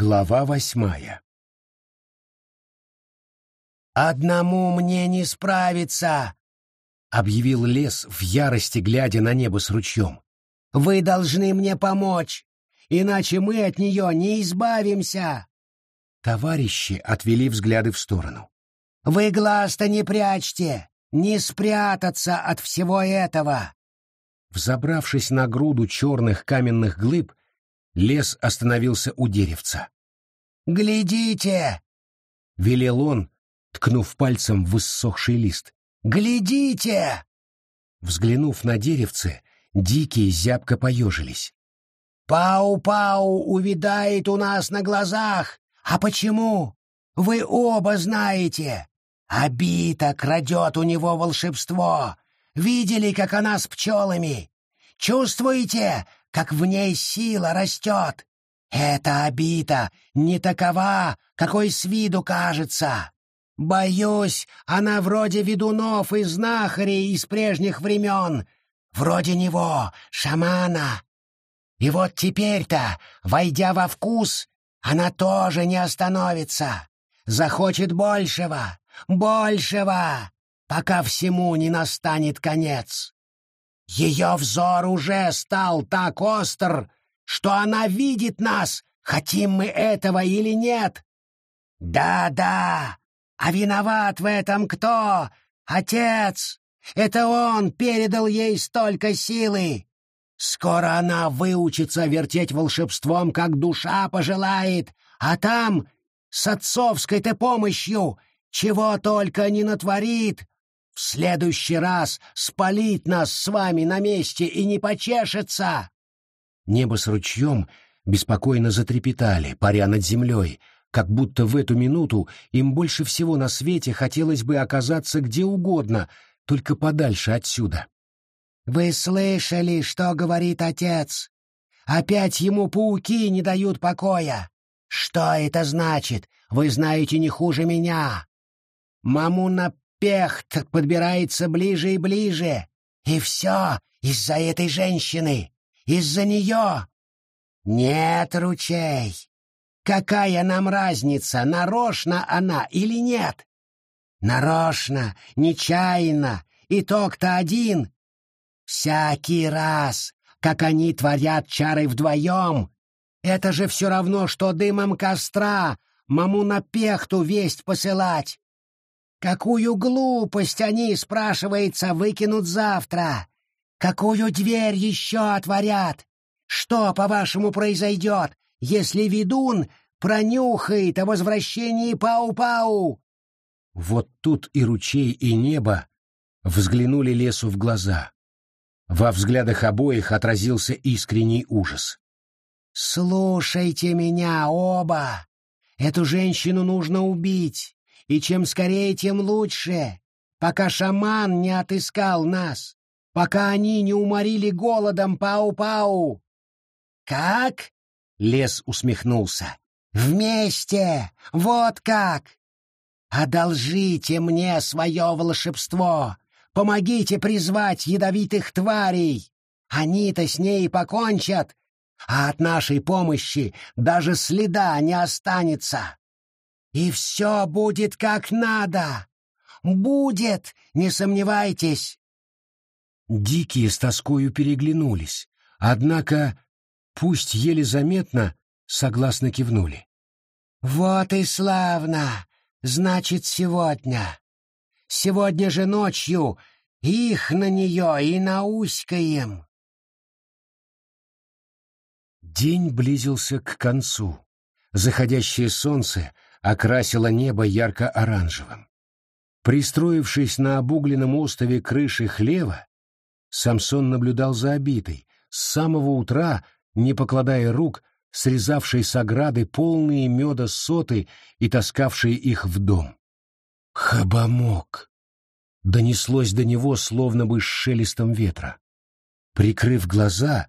Глава восьмая «Одному мне не справиться!» — объявил лес в ярости, глядя на небо с ручьем. «Вы должны мне помочь, иначе мы от нее не избавимся!» Товарищи отвели взгляды в сторону. «Вы глаз-то не прячьте! Не спрятаться от всего этого!» Взобравшись на груду черных каменных глыб, лес остановился у деревца. «Глядите!» — велел он, ткнув пальцем в иссохший лист. «Глядите!» Взглянув на деревце, дикие зябко поежились. «Пау-пау увидает у нас на глазах! А почему? Вы оба знаете! Обита крадет у него волшебство! Видели, как она с пчелами? Чувствуете, как в ней сила растет? Эта обита не такова, какой с виду кажется. Боюсь, она вроде ведунов и знахарей из прежних времен, вроде него, шамана. И вот теперь-то, войдя во вкус, она тоже не остановится. Захочет большего, большего, пока всему не настанет конец. Ее взор уже стал так остр, что она видит нас, хотим мы этого или нет. Да-да, а виноват в этом кто? Отец! Это он передал ей столько силы. Скоро она выучится вертеть волшебством, как душа пожелает, а там, с отцовской-то помощью, чего только не натворит. В следующий раз спалит нас с вами на месте и не почешется. Небо с ручьем беспокойно затрепетали, паря над землей, как будто в эту минуту им больше всего на свете хотелось бы оказаться где угодно, только подальше отсюда. «Вы слышали, что говорит отец? Опять ему пауки не дают покоя. Что это значит? Вы знаете не хуже меня. Мамуна Пехт подбирается ближе и ближе. И все из-за этой женщины, из-за нее. Нет, ручей, Какая нам разница, нарочно она или нет? Нарочно, нечаянно, итог-то один. Всякий раз, как они творят чары вдвоем, это же все равно, что дымом костра маму на пехту весть посылать. Какую глупость они, спрашивается, выкинут завтра? Какую дверь еще отворят? Что, по-вашему, произойдет, если ведун пронюхает о возвращении Пау-Пау. Вот тут и ручей, и небо взглянули лесу в глаза. Во взглядах обоих отразился искренний ужас. «Слушайте меня оба! Эту женщину нужно убить, и чем скорее, тем лучше, пока шаман не отыскал нас, пока они не уморили голодом Пау-Пау!» «Как?» Лес усмехнулся. «Вместе! Вот как! Одолжите мне свое волшебство! Помогите призвать ядовитых тварей! Они-то с ней покончат, а от нашей помощи даже следа не останется! И все будет как надо! Будет, не сомневайтесь!» Дикие с тоскою переглянулись, однако пусть еле заметно, согласно кивнули. «Вот и славно! Значит, сегодня! Сегодня же ночью их на нее и науськаем!» День близился к концу. Заходящее солнце окрасило небо ярко-оранжевым. Пристроившись на обугленном острове крыши хлева, Самсон наблюдал за обитой, с самого утра не покладая рук, срезавший с ограды полные меда соты и таскавшие их в дом. «Хабамок!» — донеслось до него словно бы с шелестом ветра. Прикрыв глаза,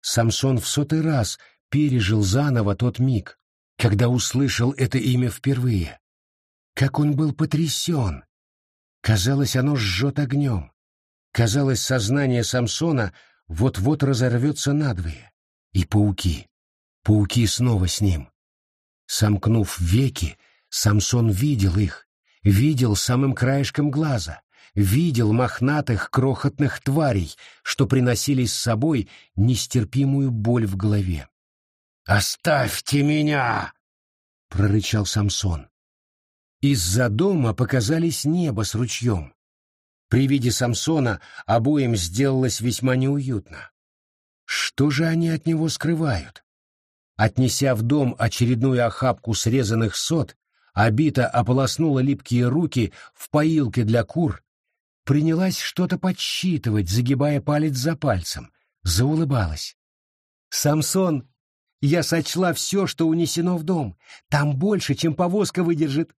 Самсон в сотый раз пережил заново тот миг, когда услышал это имя впервые. Как он был потрясен! Казалось, оно жжет огнем. Казалось, сознание Самсона вот-вот разорвется надвое. И пауки. Пауки снова с ним. Сомкнув веки, Самсон видел их, видел самым краешком глаза, видел мохнатых крохотных тварей, что приносили с собой нестерпимую боль в голове. «Оставьте меня!» — прорычал Самсон. Из-за дома показались небо с ручьем. При виде Самсона обоим сделалось весьма неуютно. Что же они от него скрывают? Отнеся в дом очередную охапку срезанных сот, Абита ополоснула липкие руки в поилке для кур, принялась что-то подсчитывать, загибая палец за пальцем, заулыбалась. «Самсон, я сочла все, что унесено в дом. Там больше, чем повозка выдержит.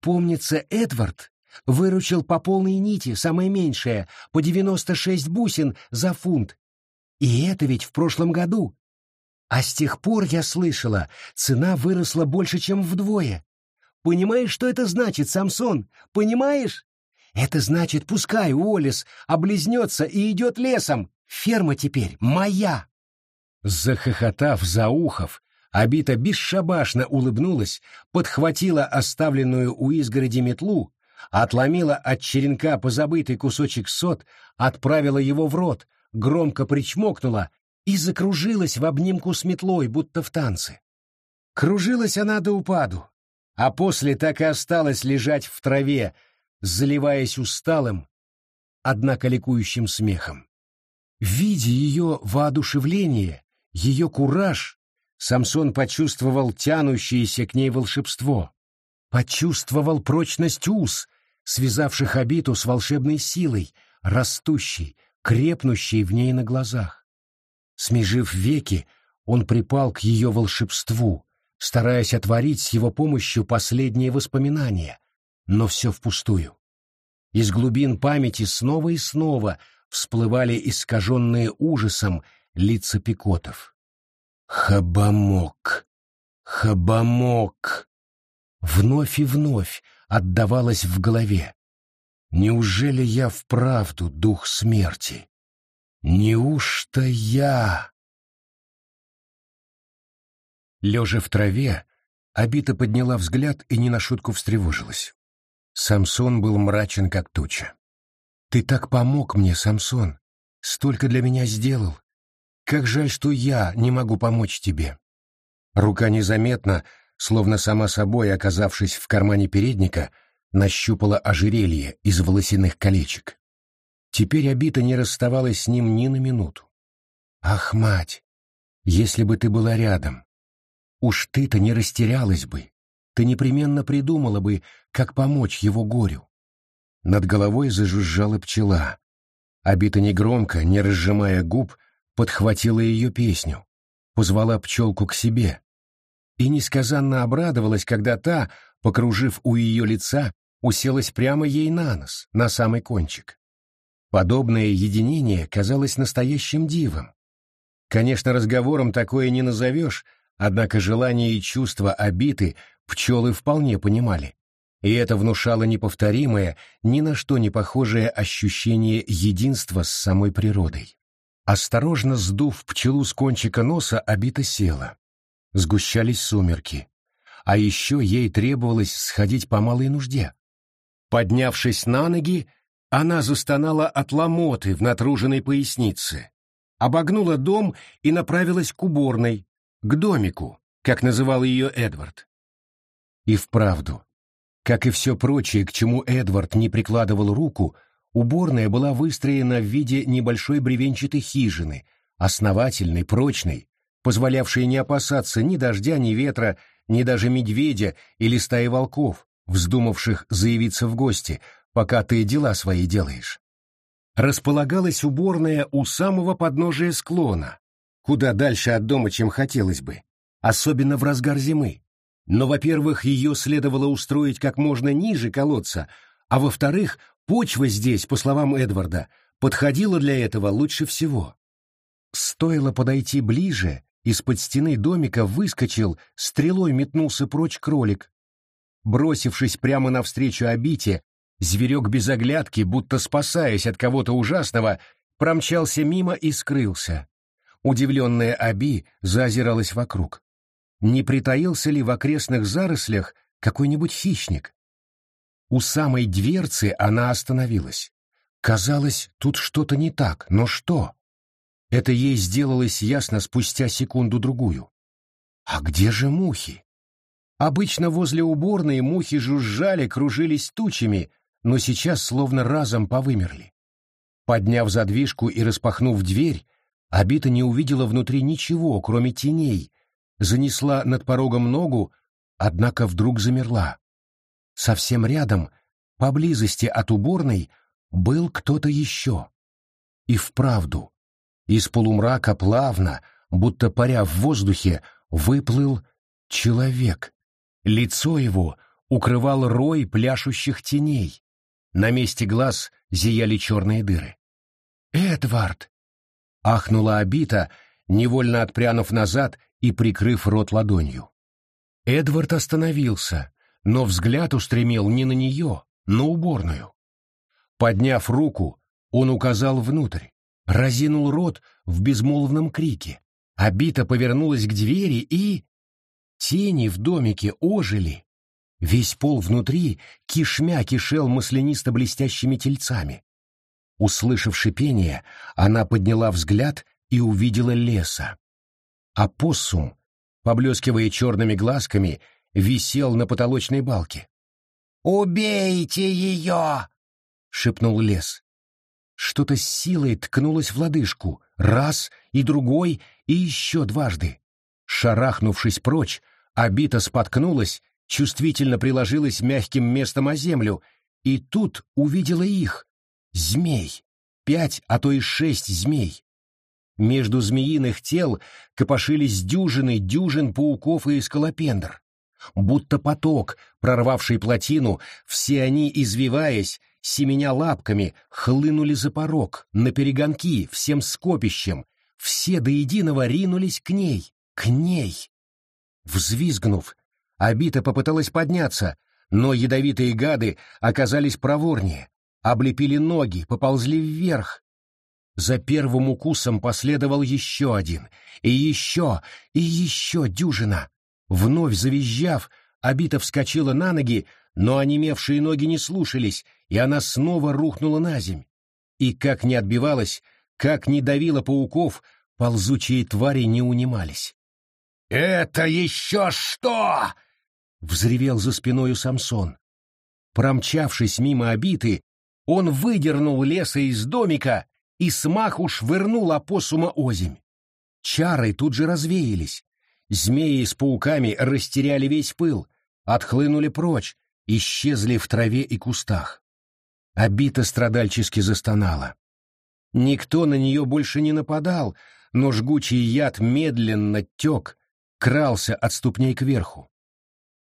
Помнится, Эдвард выручил по полной нити, самое меньшее, по девяносто шесть бусин за фунт. И это ведь в прошлом году. А с тех пор, я слышала, цена выросла больше, чем вдвое. Понимаешь, что это значит, Самсон? Понимаешь? Это значит, пускай Уоллес облизнется и идет лесом. Ферма теперь моя. Захохотав за ухов, Абита бесшабашно улыбнулась, подхватила оставленную у изгороди метлу, отломила от черенка позабытый кусочек сот, отправила его в рот, громко причмокнула и закружилась в обнимку с метлой, будто в танце. Кружилась она до упаду, а после так и осталась лежать в траве, заливаясь усталым, однако ликующим смехом. Видя ее воодушевление, ее кураж, Самсон почувствовал тянущееся к ней волшебство, почувствовал прочность уз, связавших обиту с волшебной силой, растущей, крепнущей в ней на глазах. Смежив веки, он припал к ее волшебству, стараясь отворить с его помощью последние воспоминания, но все впустую. Из глубин памяти снова и снова всплывали искаженные ужасом лица пикотов. Хабамок, хабамок. Вновь и вновь отдавалось в голове. Неужели я вправду дух смерти? Неужто я? Лежа в траве, Абита подняла взгляд и не на шутку встревожилась. Самсон был мрачен, как туча. «Ты так помог мне, Самсон, столько для меня сделал. Как жаль, что я не могу помочь тебе. Рука незаметно, словно сама собой оказавшись в кармане передника, нащупала ожерелье из волосяных колечек. Теперь обита не расставалась с ним ни на минуту. Ах, мать, если бы ты была рядом, уж ты-то не растерялась бы, ты непременно придумала бы, как помочь его горю. Над головой зажужжала пчела. Обита негромко, не разжимая губ, подхватила ее песню, позвала пчелку к себе и несказанно обрадовалась, когда та, покружив у ее лица, уселась прямо ей на нос, на самый кончик. Подобное единение казалось настоящим дивом. Конечно, разговором такое не назовешь, однако желание и чувства обиты пчелы вполне понимали. И это внушало неповторимое, ни на что не похожее ощущение единства с самой природой. Осторожно сдув пчелу с кончика носа, обита села. Сгущались сумерки. А еще ей требовалось сходить по малой нужде. Поднявшись на ноги, она застонала от ломоты в натруженной пояснице, обогнула дом и направилась к уборной, к домику, как называл ее Эдвард. И вправду, как и все прочее, к чему Эдвард не прикладывал руку, Уборная была выстроена в виде небольшой бревенчатой хижины, основательной, прочной, позволявшей не опасаться ни дождя, ни ветра, ни даже медведя или стаи волков, вздумавших заявиться в гости, пока ты дела свои делаешь. Располагалась уборная у самого подножия склона, куда дальше от дома, чем хотелось бы, особенно в разгар зимы. Но, во-первых, ее следовало устроить как можно ниже колодца, а во-вторых, Почва здесь, по словам Эдварда, подходила для этого лучше всего. Стоило подойти ближе, из-под стены домика выскочил, стрелой метнулся прочь кролик. Бросившись прямо навстречу обите, зверек без оглядки, будто спасаясь от кого-то ужасного, промчался мимо и скрылся. Удивленная Аби заозиралась вокруг. не притаился ли в окрестных зарослях какой-нибудь хищник. У самой дверцы она остановилась. Казалось, тут что-то не так, но что? Это ей сделалось ясно спустя секунду-другую. А где же мухи? Обычно возле уборной мухи жужжали, кружились тучами, но сейчас словно разом повымерли. Подняв задвижку и распахнув дверь, Абита не увидела внутри ничего, кроме теней, занесла над порогом ногу, однако вдруг замерла. Совсем рядом, поблизости от уборной, был кто-то еще. И вправду, из полумрака плавно, будто паря в воздухе, выплыл человек. Лицо его укрывал рой пляшущих теней. На месте глаз зияли черные дыры. «Эдвард!» — ахнула Абита, невольно отпрянув назад и прикрыв рот ладонью. Эдвард остановился, но взгляд устремил не на нее, на уборную. Подняв руку, он указал внутрь, разинул рот в безмолвном крике. Абита повернулась к двери и... Тени в домике ожили. Весь пол внутри кишмя кишел маслянисто-блестящими тельцами. Услышав шипение, она подняла взгляд и увидела леса. А поссум, поблескивая черными глазками, висел на потолочной балке. «Убейте ее!» — шепнул лес. Что-то с силой ткнулось в лодыжку, раз и другой, и еще дважды. Шарахнувшись прочь, Абита споткнулась, чувствительно приложилась мягким местом о землю, и тут увидела их, змей, пять, а то и шесть змей. Между змеиных тел копошились дюжины дюжин пауков и скалопендр. Будто поток, прорвавший плотину, все они, извиваясь, семеня лапками, хлынули за порог, на перегонки, всем скопищем, все до единого ринулись к ней, к ней. Взвизгнув, Абита попыталась подняться, но ядовитые гады оказались проворнее, облепили ноги, поползли вверх. За первым укусом последовал еще один, и еще, и еще дюжина. Вновь завизжав, Абита вскочила на ноги, но онемевшие ноги не слушались, и она снова рухнула на земь. И как ни отбивалась, как ни давила пауков, ползучие твари не унимались. «Это еще что?» — взревел за спиною Самсон. Промчавшись мимо обиты, он выдернул леса из домика и смаху швырнул опоссума озимь. Чары тут же развеялись. Змеи с пауками растеряли весь пыл, отхлынули прочь, исчезли в траве и кустах. Обита страдальчески застонала. Никто на нее больше не нападал, но жгучий яд медленно тек, крался от ступней кверху.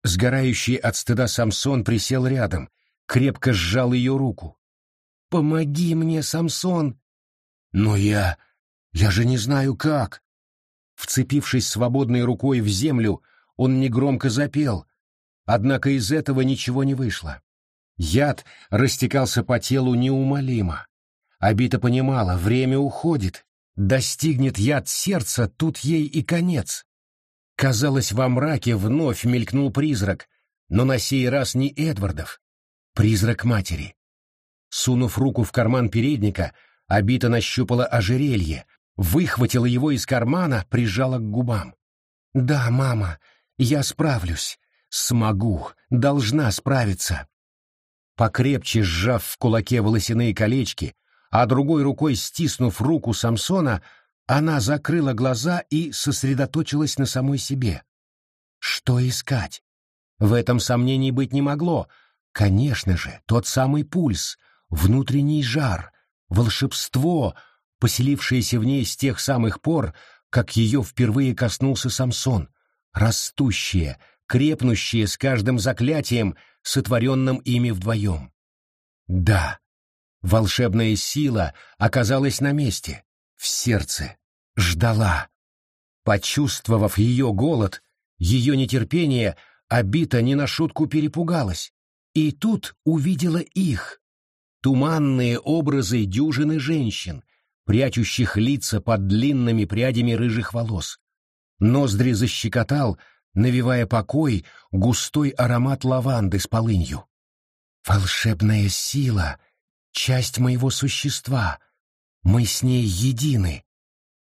Сгорающий от стыда Самсон присел рядом, крепко сжал ее руку. «Помоги мне, Самсон!» «Но я... я же не знаю как!» Вцепившись свободной рукой в землю, он негромко запел, однако из этого ничего не вышло. Яд растекался по телу неумолимо. Абита понимала, время уходит. Достигнет яд сердца, тут ей и конец. Казалось, во мраке вновь мелькнул призрак, но на сей раз не Эдвардов. Призрак матери. Сунув руку в карман передника, Абита нащупала ожерелье, выхватила его из кармана, прижала к губам. «Да, мама, я справлюсь. Смогу, должна справиться». Покрепче сжав в кулаке волосяные колечки, а другой рукой стиснув руку Самсона, она закрыла глаза и сосредоточилась на самой себе. Что искать? В этом сомнений быть не могло. Конечно же, тот самый пульс, внутренний жар, волшебство, поселившееся в ней с тех самых пор, как ее впервые коснулся Самсон, растущее, крепнущее с каждым заклятием, сотворенным ими вдвоем. Да, волшебная сила оказалась на месте, в сердце, ждала. Почувствовав ее голод, ее нетерпение, Обита не на шутку перепугалась. И тут увидела их. Туманные образы дюжины женщин, прячущих лица под длинными прядями рыжих волос. Ноздри защекотал, навевая покой густой аромат лаванды с полынью. «Волшебная сила — часть моего существа. Мы с ней едины».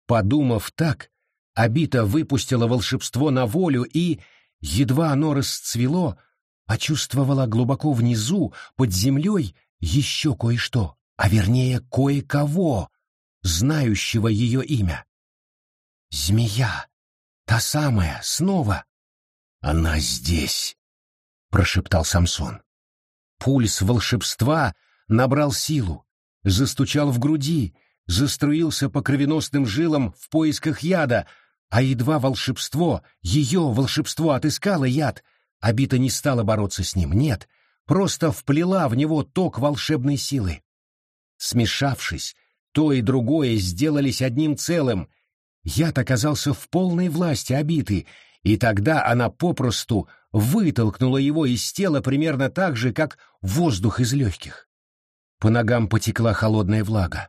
Подумав так, Абита выпустила волшебство на волю и, едва оно расцвело, почувствовала глубоко внизу, под землей, еще кое-что, а вернее кое-кого, знающего ее имя. «Змея! Та самая, снова!» «Она здесь!» — прошептал Самсон. Пульс волшебства набрал силу, застучал в груди, заструился по кровеносным жилам в поисках яда, а едва волшебство, ее волшебство отыскало яд, Абита не стала бороться с ним, нет, просто вплела в него ток волшебной силы. Смешавшись, то и другое сделались одним целым. Яд оказался в полной власти Абиты, и тогда она попросту вытолкнула его из тела примерно так же, как воздух из легких. По ногам потекла холодная влага.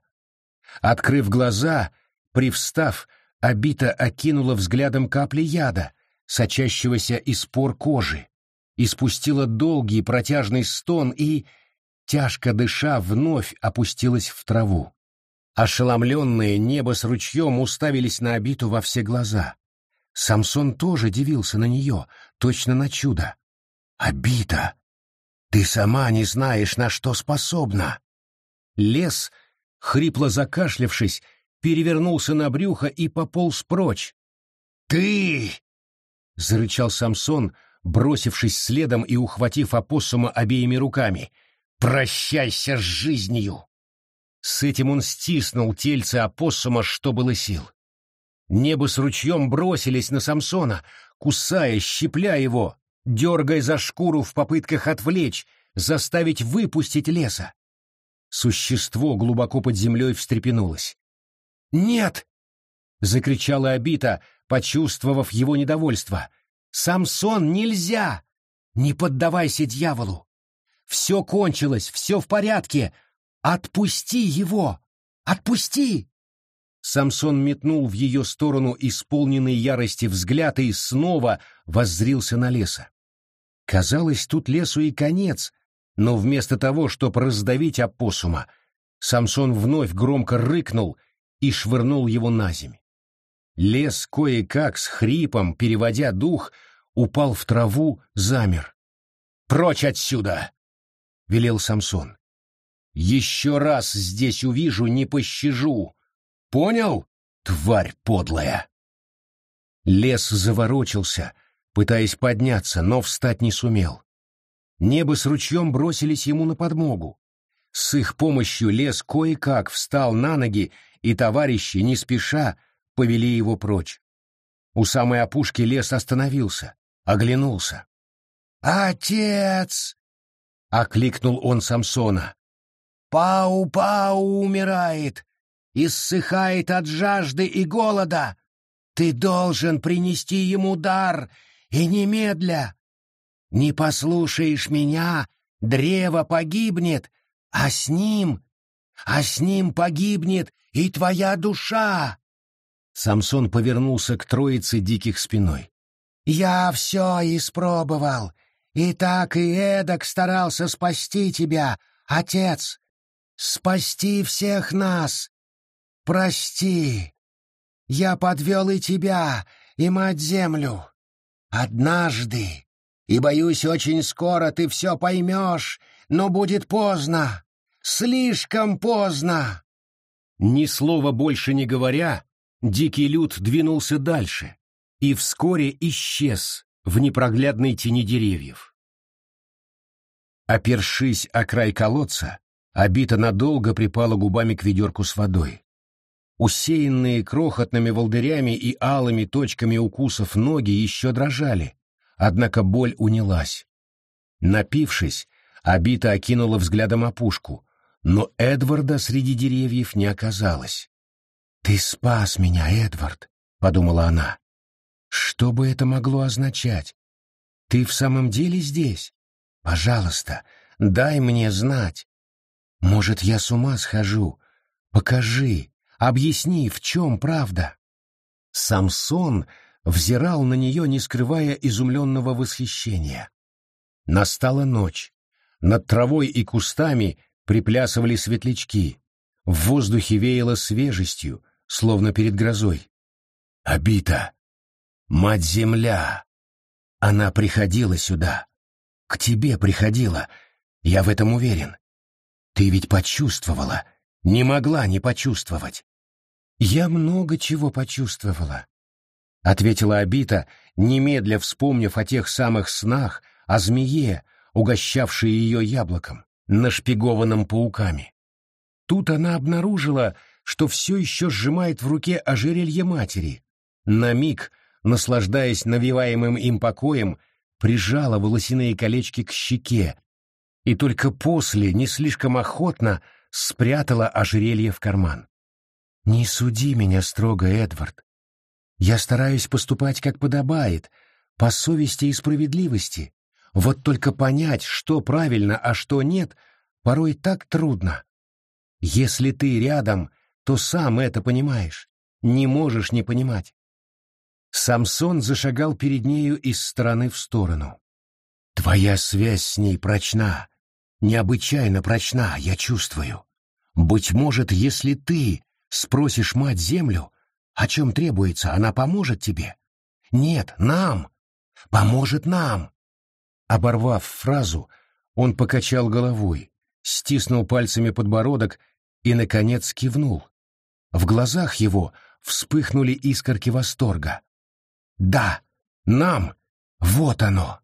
Открыв глаза, привстав, Абита окинула взглядом капли яда, сочащегося из пор кожи, испустила долгий протяжный стон и, тяжко дыша, вновь опустилась в траву. Ошеломленные небо с ручьем уставились на обиту во все глаза. Самсон тоже дивился на нее, точно на чудо. «Обита! Ты сама не знаешь, на что способна!» Лес, хрипло закашлявшись, перевернулся на брюхо и пополз прочь. «Ты!» — зарычал Самсон, бросившись следом и ухватив опоссума обеими руками. «Прощайся с жизнью!» С этим он стиснул тельце опоссума, что было сил. Небо с ручьем бросились на Самсона, кусая, щипля его, дергая за шкуру в попытках отвлечь, заставить выпустить леса. Существо глубоко под землей встрепенулось. «Нет!» — закричала Абита, почувствовав его недовольство. «Самсон, нельзя! Не поддавайся дьяволу! Все кончилось, все в порядке! Отпусти его! Отпусти!» Самсон метнул в ее сторону исполненный ярости взгляд и снова воззрился на леса. Казалось, тут лесу и конец, но вместо того, чтобы раздавить опоссума, Самсон вновь громко рыкнул и швырнул его на земь. Лес кое-как с хрипом, переводя дух, упал в траву, замер. «Прочь отсюда!» — велел Самсон. «Еще раз здесь увижу, не пощажу. Понял, тварь подлая?» Лес заворочился, пытаясь подняться, но встать не сумел. Небо с ручьем бросились ему на подмогу. С их помощью лес кое-как встал на ноги, и товарищи, не спеша, повели его прочь. У самой опушки лес остановился, оглянулся. «Отец!» — окликнул он Самсона. «Пау-пау умирает, иссыхает от жажды и голода. Ты должен принести ему дар, и немедля. Не послушаешь меня, древо погибнет, а с ним, а с ним погибнет и твоя душа. Самсон повернулся к троице диких спиной. «Я все испробовал, и так и эдак старался спасти тебя, отец, спасти всех нас. Прости, я подвел и тебя, и мать-землю. Однажды, и, боюсь, очень скоро ты все поймешь, но будет поздно, слишком поздно». Ни слова больше не говоря, Дикий люд двинулся дальше и вскоре исчез в непроглядной тени деревьев. Опершись о край колодца, Обита надолго припала губами к ведерку с водой. Усеянные крохотными волдырями и алыми точками укусов ноги еще дрожали, однако боль унялась. Напившись, Обита окинула взглядом опушку, но Эдварда среди деревьев не оказалось. «Ты спас меня, Эдвард», — подумала она. «Что бы это могло означать? Ты в самом деле здесь? Пожалуйста, дай мне знать. Может, я с ума схожу? Покажи, объясни, в чем правда». Самсон взирал на нее, не скрывая изумленного восхищения. Настала ночь. Над травой и кустами приплясывали светлячки. В воздухе веяло свежестью, словно перед грозой. «Обита! Мать-Земля! Она приходила сюда. К тебе приходила. Я в этом уверен. Ты ведь почувствовала. Не могла не почувствовать. Я много чего почувствовала. — ответила Абита, немедля вспомнив о тех самых снах, о змее, угощавшей ее яблоком, нашпигованном пауками. Тут она обнаружила, что все еще сжимает в руке ожерелье матери. На миг, наслаждаясь навиваемым им покоем, прижала волосяные колечки к щеке и только после, не слишком охотно, спрятала ожерелье в карман. «Не суди меня строго, Эдвард. Я стараюсь поступать как подобает, по совести и справедливости. Вот только понять, что правильно, а что нет, порой так трудно. Если ты рядом, то сам это понимаешь, не можешь не понимать. Самсон зашагал перед нею из стороны в сторону. Твоя связь с ней прочна, необычайно прочна, я чувствую. Быть может, если ты спросишь мать-землю, о чем требуется, она поможет тебе? Нет, нам. Поможет нам. Оборвав фразу, он покачал головой, стиснул пальцами подбородок и, наконец, кивнул. В глазах его вспыхнули искорки восторга. «Да, нам! Вот оно!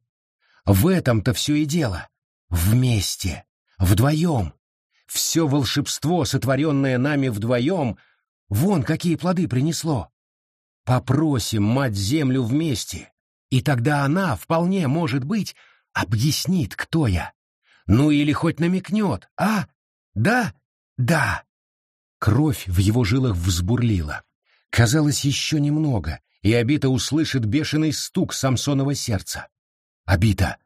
В этом-то все и дело! Вместе! Вдвоем! Все волшебство, сотворенное нами вдвоем, Вон какие плоды принесло. Попросим мать-землю вместе, и тогда она, вполне может быть, объяснит, кто я. Ну или хоть намекнет, а? Да? Да. Кровь в его жилах взбурлила. Казалось, еще немного, и Абита услышит бешеный стук Самсонова сердца. Абита,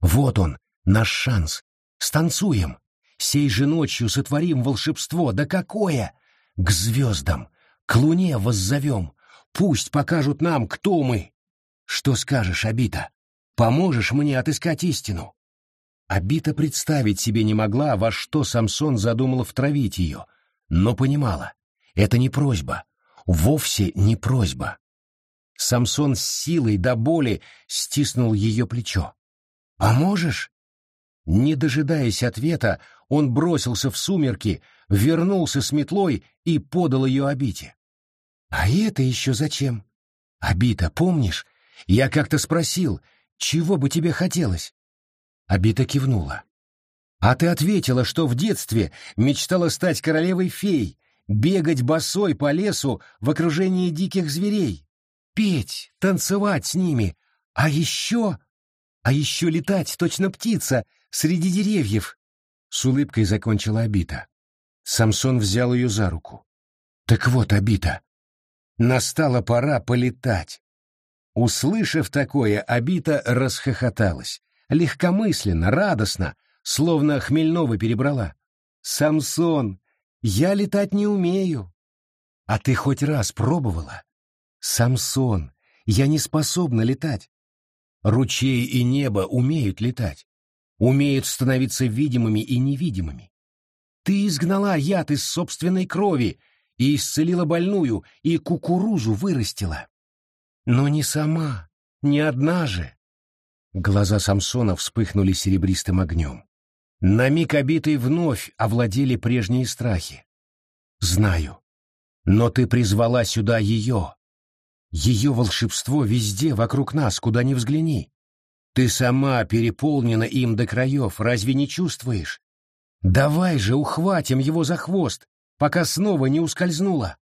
вот он, наш шанс. Станцуем. Сей же ночью сотворим волшебство. Да какое! К звездам, к луне воззовем. Пусть покажут нам, кто мы. Что скажешь, Абита? Поможешь мне отыскать истину?» Абита представить себе не могла, во что Самсон задумал втравить ее, но понимала, это не просьба, вовсе не просьба. Самсон с силой до боли стиснул ее плечо. «Поможешь?» Не дожидаясь ответа, он бросился в сумерки, вернулся с метлой и подал ее Абите. «А это еще зачем?» «Абита, помнишь? Я как-то спросил, чего бы тебе хотелось?» Абита кивнула. «А ты ответила, что в детстве мечтала стать королевой фей, бегать босой по лесу в окружении диких зверей, петь, танцевать с ними, а еще... А еще летать, точно птица, среди деревьев!» С улыбкой закончила Абита. Самсон взял ее за руку. «Так вот, Абита, настала пора полетать». Услышав такое, Абита расхохоталась. Легкомысленно, радостно, словно Хмельнова перебрала. «Самсон, я летать не умею». «А ты хоть раз пробовала?» «Самсон, я не способна летать». Ручей и небо умеют летать умеют становиться видимыми и невидимыми. Ты изгнала яд из собственной крови и исцелила больную, и кукурузу вырастила. Но не сама, не одна же. Глаза Самсона вспыхнули серебристым огнем. На миг обитые вновь овладели прежние страхи. Знаю. Но ты призвала сюда ее. Ее волшебство везде вокруг нас, куда ни взгляни. Ты сама переполнена им до краев, разве не чувствуешь? Давай же ухватим его за хвост, пока снова не ускользнула.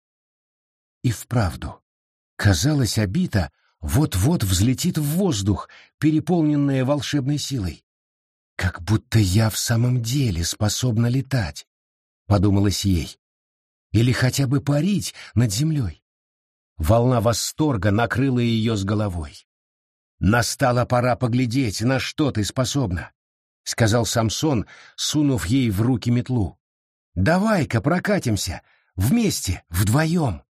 И вправду, казалось, обита вот-вот взлетит в воздух, переполненная волшебной силой. Как будто я в самом деле способна летать, подумалось ей. Или хотя бы парить над землей. Волна восторга накрыла ее с головой. «Настала пора поглядеть, на что ты способна», — сказал Самсон, сунув ей в руки метлу. «Давай-ка прокатимся, вместе, вдвоем».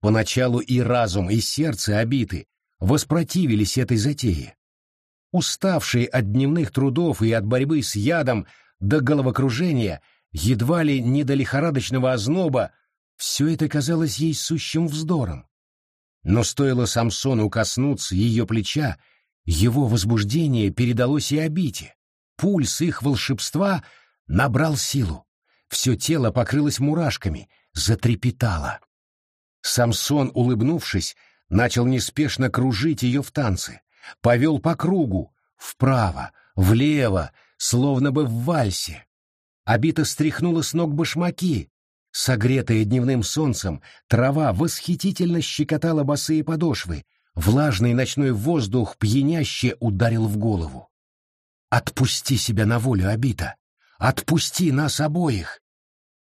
Поначалу и разум, и сердце обиты воспротивились этой затее. Уставшие от дневных трудов и от борьбы с ядом до головокружения, едва ли не до лихорадочного озноба, все это казалось ей сущим вздором. Но стоило Самсону коснуться ее плеча, его возбуждение передалось и обите. Пульс их волшебства набрал силу. Все тело покрылось мурашками, затрепетало. Самсон, улыбнувшись, начал неспешно кружить ее в танце, повел по кругу, вправо, влево, словно бы в вальсе. Обита стряхнула с ног башмаки. Согретая дневным солнцем, трава восхитительно щекотала босые подошвы, влажный ночной воздух пьяняще ударил в голову. «Отпусти себя на волю, Обита! Отпусти нас обоих!»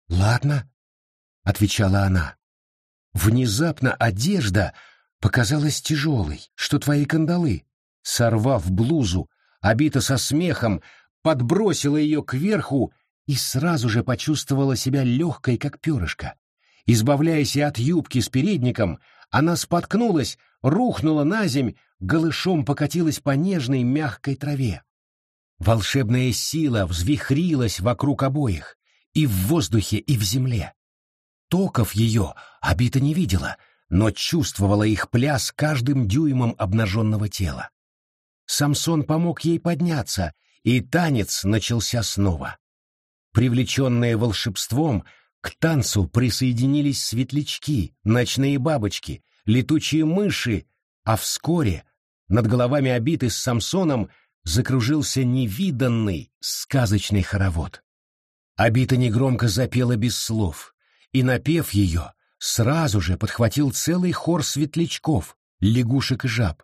«Ладно», — отвечала она. Внезапно одежда показалась тяжелой, что твои кандалы. Сорвав блузу, Обита со смехом подбросила ее кверху и сразу же почувствовала себя легкой, как перышко. Избавляясь от юбки с передником, она споткнулась, рухнула на земь, голышом покатилась по нежной мягкой траве. Волшебная сила взвихрилась вокруг обоих, и в воздухе, и в земле. Токов ее обита не видела, но чувствовала их пляс каждым дюймом обнаженного тела. Самсон помог ей подняться, и танец начался снова. Привлеченные волшебством, к танцу присоединились светлячки, ночные бабочки, летучие мыши, а вскоре над головами обиты с Самсоном закружился невиданный сказочный хоровод. Обита негромко запела без слов, и, напев ее, сразу же подхватил целый хор светлячков, лягушек и жаб.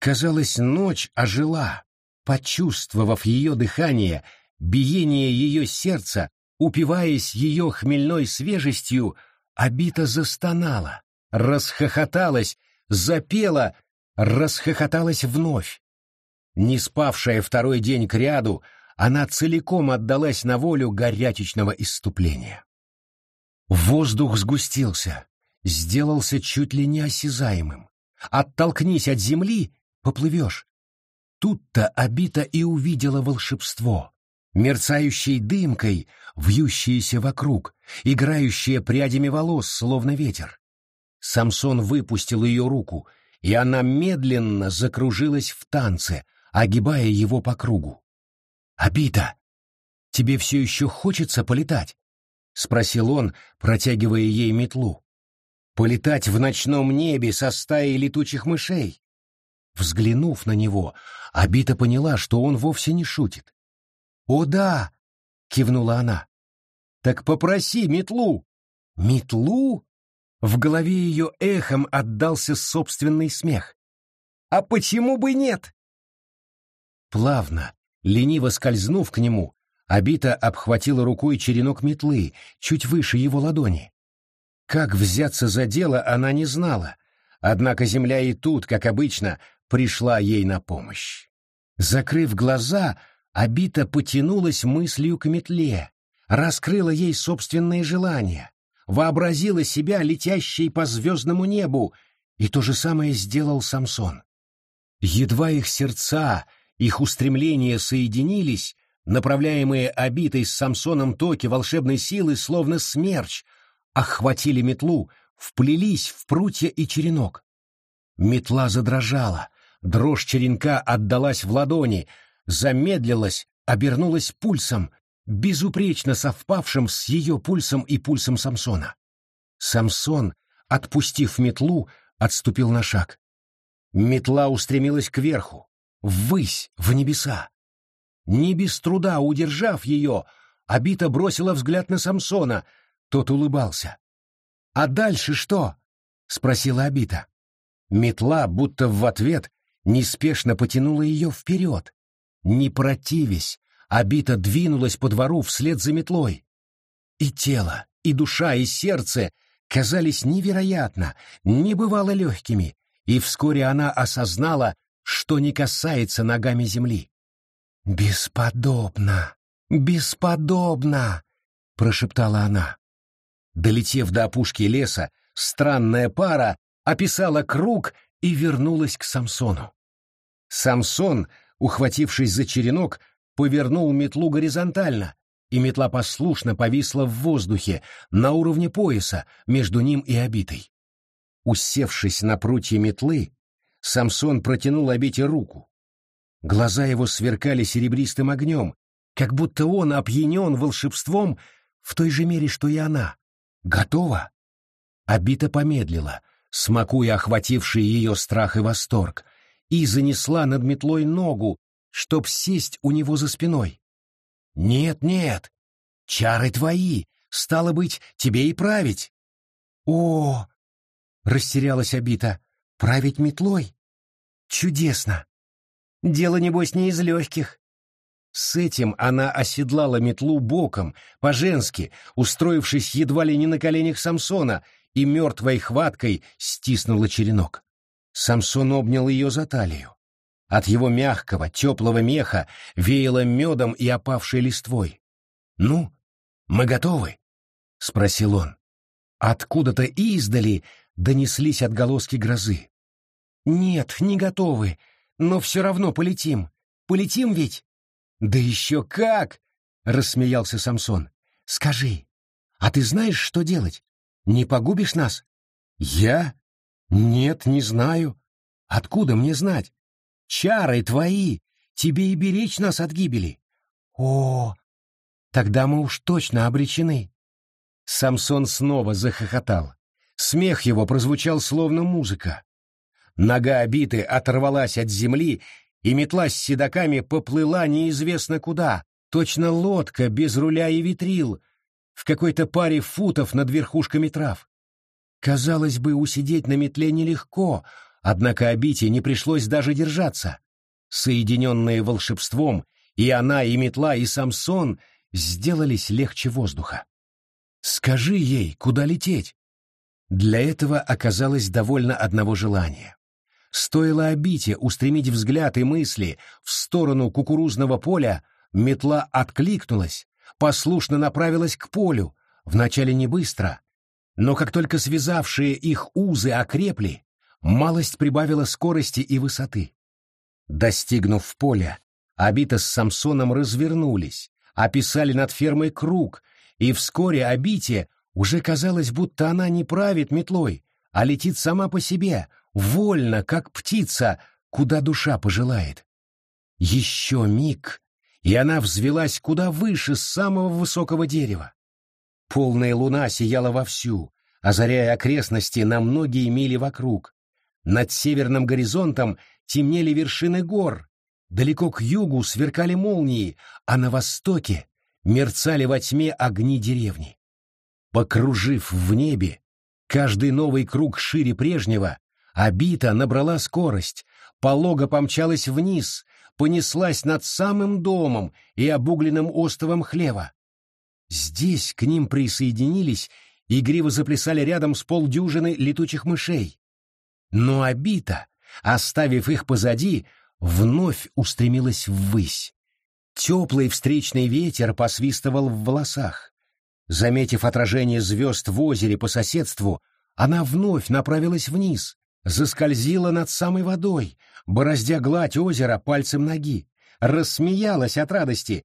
Казалось, ночь ожила, почувствовав ее дыхание, биение ее сердца, упиваясь ее хмельной свежестью, обита застонала, расхохоталась, запела, расхохоталась вновь. Не спавшая второй день кряду, она целиком отдалась на волю горячечного иступления. Воздух сгустился, сделался чуть ли не осязаемым. Оттолкнись от земли поплывешь. Тут-то обита и увидела волшебство, мерцающей дымкой, вьющееся вокруг, играющее прядями волос, словно ветер. Самсон выпустил ее руку, и она медленно закружилась в танце, огибая его по кругу. «Обита, тебе все еще хочется полетать?» — спросил он, протягивая ей метлу. «Полетать в ночном небе со стаей летучих мышей?» Взглянув на него, Абита поняла, что он вовсе не шутит. «О да!» — кивнула она. «Так попроси метлу!» «Метлу?» В голове ее эхом отдался собственный смех. «А почему бы нет?» Плавно, лениво скользнув к нему, Абита обхватила рукой черенок метлы, чуть выше его ладони. Как взяться за дело, она не знала, однако земля и тут, как обычно, пришла ей на помощь. Закрыв глаза, Абита потянулась мыслью к метле, раскрыла ей собственные желания, вообразила себя летящей по звездному небу, и то же самое сделал Самсон. Едва их сердца, их устремления соединились, направляемые обитой с Самсоном токи волшебной силы, словно смерч, охватили метлу, вплелись в прутья и черенок. Метла задрожала, Дрожь черенка отдалась в ладони, замедлилась, обернулась пульсом, безупречно совпавшим с ее пульсом и пульсом Самсона. Самсон, отпустив метлу, отступил на шаг. Метла устремилась кверху, ввысь, в небеса. Не без труда удержав ее, Абита бросила взгляд на Самсона, тот улыбался. «А дальше что?» — спросила Абита. Метла, будто в ответ, неспешно потянула ее вперед. Не противясь, обита двинулась по двору вслед за метлой. И тело, и душа, и сердце казались невероятно, небывало легкими, и вскоре она осознала, что не касается ногами земли. «Бесподобно! Бесподобно!» — прошептала она. Долетев до опушки леса, странная пара описала круг и вернулась к Самсону. Самсон, ухватившись за черенок, повернул метлу горизонтально, и метла послушно повисла в воздухе на уровне пояса между ним и обитой. Усевшись на прутье метлы, Самсон протянул обите руку. Глаза его сверкали серебристым огнем, как будто он опьянен волшебством в той же мере, что и она. Готова? Обита помедлила, смакуя охвативший ее страх и восторг, и занесла над метлой ногу, чтоб сесть у него за спиной. «Нет, нет, чары твои, стало быть, тебе и править». «О!» — растерялась Обита. «Править метлой? Чудесно! Дело, небось, не из легких». С этим она оседлала метлу боком, по-женски, устроившись едва ли не на коленях Самсона, и мертвой хваткой стиснула черенок. Самсон обнял ее за талию. От его мягкого, теплого меха веяло медом и опавшей листвой. «Ну, мы готовы?» — спросил он. Откуда-то издали донеслись отголоски грозы. «Нет, не готовы, но все равно полетим. Полетим ведь?» «Да еще как!» — рассмеялся Самсон. «Скажи, а ты знаешь, что делать? Не погубишь нас?» «Я? Нет, не знаю. Откуда мне знать? Чары твои, тебе и беречь нас от гибели. О, тогда мы уж точно обречены. Самсон снова захохотал. Смех его прозвучал словно музыка. Нога обиты оторвалась от земли, и метла с седаками поплыла неизвестно куда, точно лодка без руля и ветрил, в какой-то паре футов над верхушками трав. Казалось бы, усидеть на метле нелегко, Однако Абите не пришлось даже держаться. Соединенные волшебством, и она, и метла, и Самсон сделались легче воздуха. «Скажи ей, куда лететь?» Для этого оказалось довольно одного желания. Стоило Абите устремить взгляд и мысли в сторону кукурузного поля, метла откликнулась, послушно направилась к полю, вначале не быстро, но как только связавшие их узы окрепли, малость прибавила скорости и высоты. Достигнув поля, Абита с Самсоном развернулись, описали над фермой круг, и вскоре Абите уже казалось, будто она не правит метлой, а летит сама по себе, вольно, как птица, куда душа пожелает. Еще миг, и она взвелась куда выше самого высокого дерева. Полная луна сияла вовсю, озаряя окрестности на многие мили вокруг, над северным горизонтом темнели вершины гор, далеко к югу сверкали молнии, а на востоке мерцали во тьме огни деревни. Покружив в небе, каждый новый круг шире прежнего, Обита набрала скорость, полого помчалась вниз, понеслась над самым домом и обугленным островом хлева. Здесь к ним присоединились и игриво заплясали рядом с полдюжины летучих мышей. Но обита, оставив их позади, вновь устремилась ввысь. Теплый встречный ветер посвистывал в волосах. Заметив отражение звезд в озере по соседству, она вновь направилась вниз, заскользила над самой водой, бороздя гладь озера пальцем ноги, рассмеялась от радости,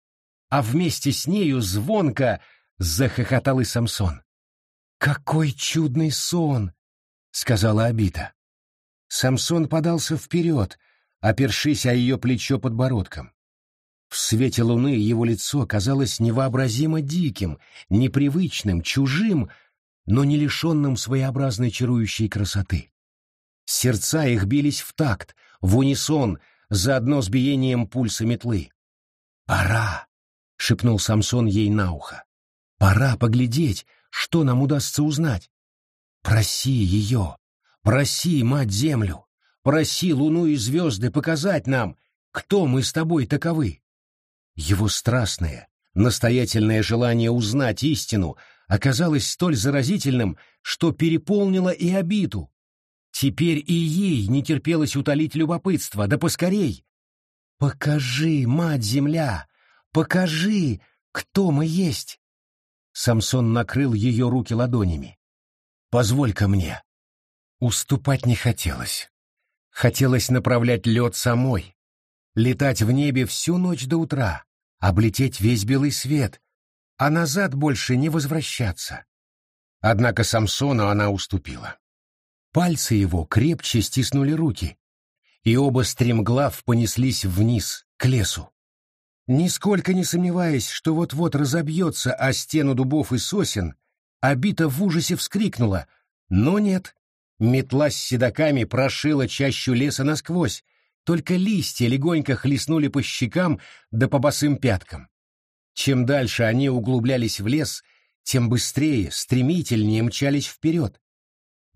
а вместе с нею звонко захохотал и Самсон. «Какой чудный сон!» — сказала Абита. Самсон подался вперед, опершись о ее плечо подбородком. В свете луны его лицо казалось невообразимо диким, непривычным, чужим, но не лишенным своеобразной чарующей красоты. Сердца их бились в такт, в унисон, заодно с биением пульса метлы. «Пора!» — шепнул Самсон ей на ухо. «Пора поглядеть, что нам удастся узнать. Проси ее, Проси, мать-землю, проси луну и звезды показать нам, кто мы с тобой таковы. Его страстное, настоятельное желание узнать истину оказалось столь заразительным, что переполнило и обиду. Теперь и ей не терпелось утолить любопытство, да поскорей. «Покажи, мать-земля, покажи, кто мы есть!» Самсон накрыл ее руки ладонями. позволь-ка мне». Уступать не хотелось. Хотелось направлять лед самой, летать в небе всю ночь до утра, облететь весь белый свет, а назад больше не возвращаться. Однако Самсону она уступила. Пальцы его крепче стиснули руки, и оба стремглав понеслись вниз, к лесу. Нисколько не сомневаясь, что вот-вот разобьется о стену дубов и сосен, Обита в ужасе вскрикнула, но нет. Метла с седоками прошила чащу леса насквозь, только листья легонько хлестнули по щекам да по босым пяткам. Чем дальше они углублялись в лес, тем быстрее, стремительнее мчались вперед.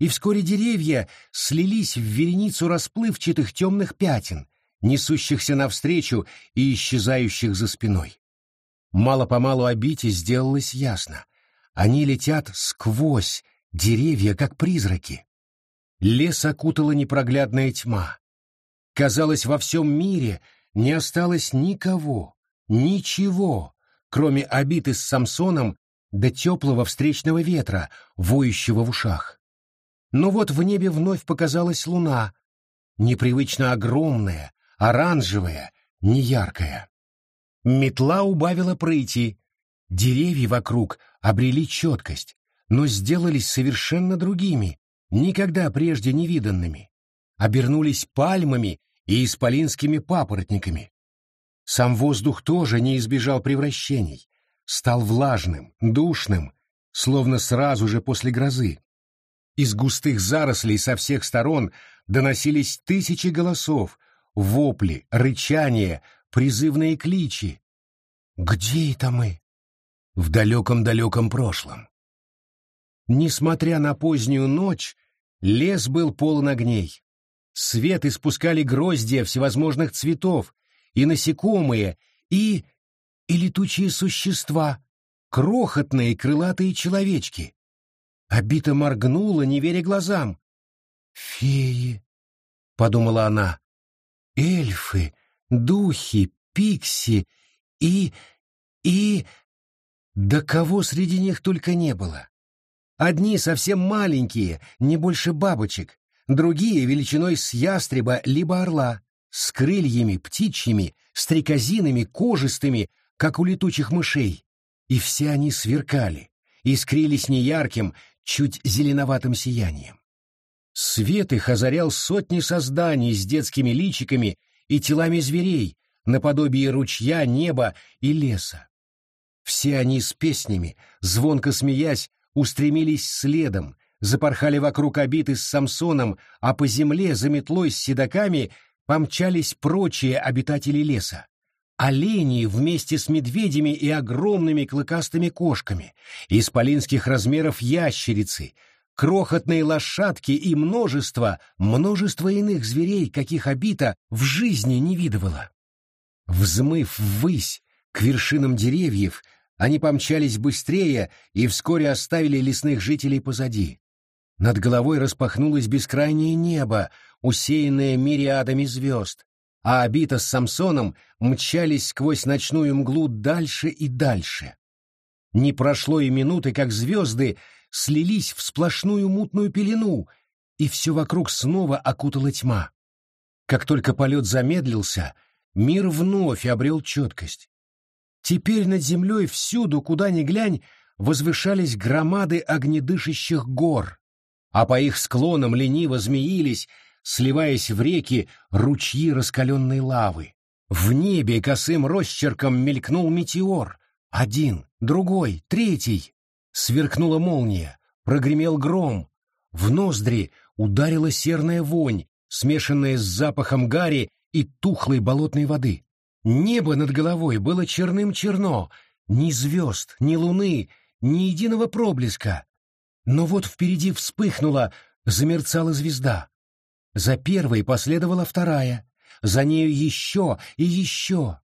И вскоре деревья слились в вереницу расплывчатых темных пятен, несущихся навстречу и исчезающих за спиной. Мало-помалу обите сделалось ясно. Они летят сквозь деревья, как призраки. Лес окутала непроглядная тьма. Казалось, во всем мире не осталось никого, ничего, кроме обиты с Самсоном до теплого встречного ветра, воющего в ушах. Но вот в небе вновь показалась луна, непривычно огромная, оранжевая, неяркая. Метла убавила прыти, деревья вокруг обрели четкость, но сделались совершенно другими, никогда прежде не виданными обернулись пальмами и исполинскими папоротниками. Сам воздух тоже не избежал превращений, стал влажным, душным, словно сразу же после грозы. Из густых зарослей со всех сторон доносились тысячи голосов, вопли, рычания, призывные кличи. Где это мы? В далеком-далеком прошлом. Несмотря на позднюю ночь, лес был полон огней. Свет испускали гроздья всевозможных цветов, и насекомые, и... и летучие существа, крохотные крылатые человечки. Обита моргнула, не веря глазам. «Феи», — подумала она, — «эльфы, духи, пикси и... и...» Да кого среди них только не было. Одни совсем маленькие, не больше бабочек, другие величиной с ястреба либо орла, с крыльями птичьими, стрекозинами, кожистыми, как у летучих мышей. И все они сверкали, искрились неярким, чуть зеленоватым сиянием. Свет их озарял сотни созданий с детскими личиками и телами зверей, наподобие ручья, неба и леса. Все они с песнями, звонко смеясь, устремились следом, запорхали вокруг обиты с Самсоном, а по земле за метлой с седоками помчались прочие обитатели леса. Олени вместе с медведями и огромными клыкастыми кошками, исполинских размеров ящерицы, крохотные лошадки и множество, множество иных зверей, каких обита в жизни не видывала. Взмыв ввысь к вершинам деревьев, они помчались быстрее и вскоре оставили лесных жителей позади. Над головой распахнулось бескрайнее небо, усеянное мириадами звезд, а Абита с Самсоном мчались сквозь ночную мглу дальше и дальше. Не прошло и минуты, как звезды слились в сплошную мутную пелену, и все вокруг снова окутала тьма. Как только полет замедлился, мир вновь обрел четкость. Теперь над землей всюду, куда ни глянь, возвышались громады огнедышащих гор, а по их склонам лениво змеились, сливаясь в реки, ручьи раскаленной лавы. В небе косым росчерком мелькнул метеор. Один, другой, третий. Сверкнула молния, прогремел гром. В ноздри ударила серная вонь, смешанная с запахом гари и тухлой болотной воды. Небо над головой было черным-черно, ни звезд, ни луны, ни единого проблеска. Но вот впереди вспыхнула, замерцала звезда. За первой последовала вторая, за нею еще и еще.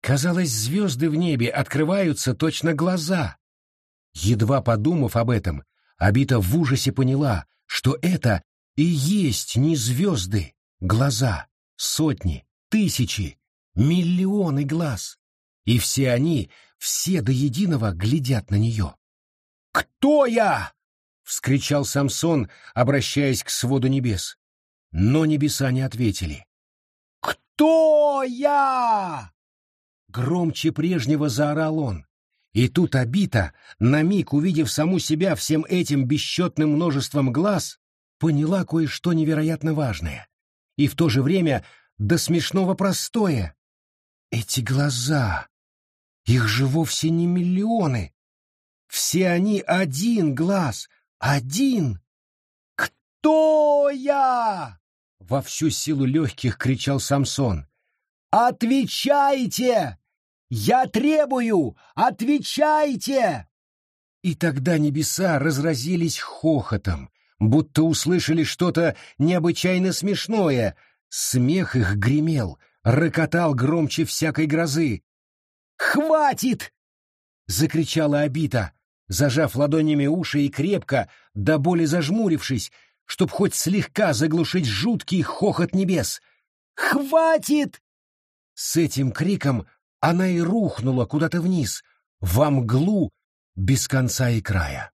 Казалось, звезды в небе открываются точно глаза. Едва подумав об этом, Абита в ужасе поняла, что это и есть не звезды, глаза, сотни, тысячи, миллионы глаз. И все они, все до единого глядят на нее. «Кто я?» вскричал Самсон, обращаясь к своду небес. Но небеса не ответили. «Кто я?» Громче прежнего заорал он. И тут Абита, на миг увидев саму себя всем этим бесчетным множеством глаз, поняла кое-что невероятно важное. И в то же время до смешного простое. Эти глаза, их же вовсе не миллионы. Все они один глаз, один. «Кто я?» — во всю силу легких кричал Самсон. «Отвечайте! Я требую! Отвечайте!» И тогда небеса разразились хохотом, будто услышали что-то необычайно смешное. Смех их гремел, рокотал громче всякой грозы. «Хватит!» — закричала Абита, зажав ладонями уши и крепко, до боли зажмурившись, чтоб хоть слегка заглушить жуткий хохот небес. «Хватит!» С этим криком она и рухнула куда-то вниз, во мглу без конца и края.